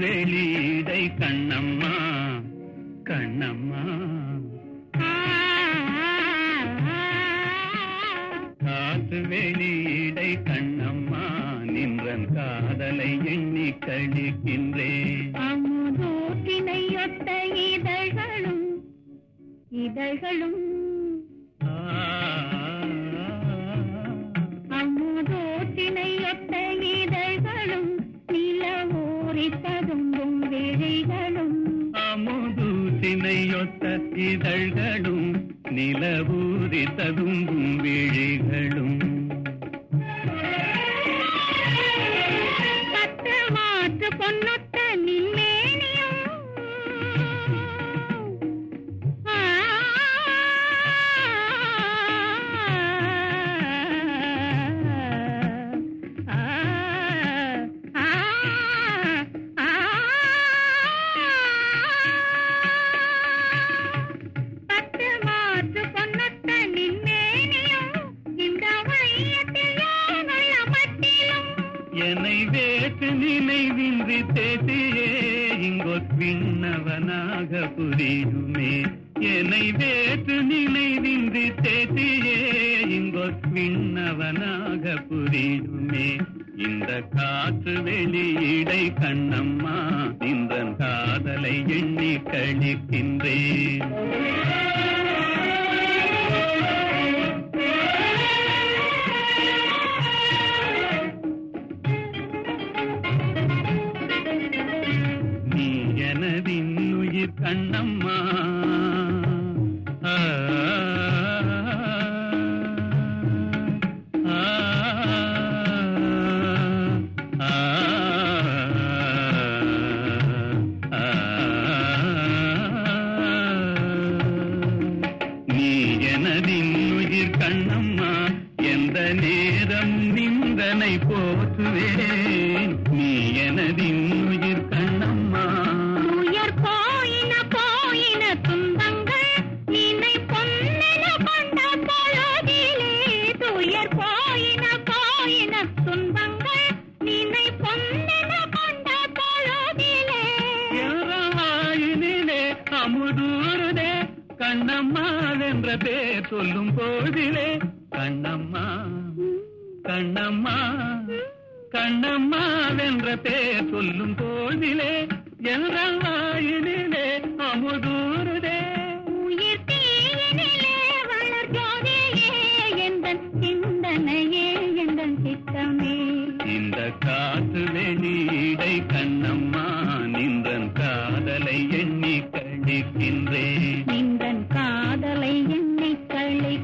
வெளிதை கண்ணம்மா கண்ணம்மா. காத்து வெளியிடை கண்ணம்மா நின்றன் காதலை எண்ணி கழிக்கின்றேன். அமுதோட்டினை ஒத்த இதழ்களும் இதழ்களும் விழிகளும் அமுதூசினையொத்த இதழ்களும் நிலவூரி ததும்பும் விழிகளும் பொன்னொத்த என்னை வேட்டு நினைவின்றி தேசியே இங்கொற்பின்னவனாக புரியுமே. என்னை வேட்டு நினைவின்றி தேசியே இங்கொற்பின்னவனாக புரியுமே. இந்த காற்று வெளியிடை கண்ணம்மா இந்த காதலை எண்ணி கழிக்கின்றேன். கண்ணம்மா. நேரம் நிந்தனை போற்றுவேன். நீ எனதின் அமுதூருதே கண்ணம்மா என்ற பேர் சொல்லும் போதிலே கண்ணம்மா கண்ணம்மா கண்ணம்மா என்ற பேர் சொல்லும் போதிலே என்ற வாயினிலே அமுதூருதே. உயிர் தீயினிலே வளர் ஜோதியே எந்தன் சிந்தனையே எந்தன் சித்தமே. இந்த காற்று வெளியிடை கண்ணம்மா எண்ணி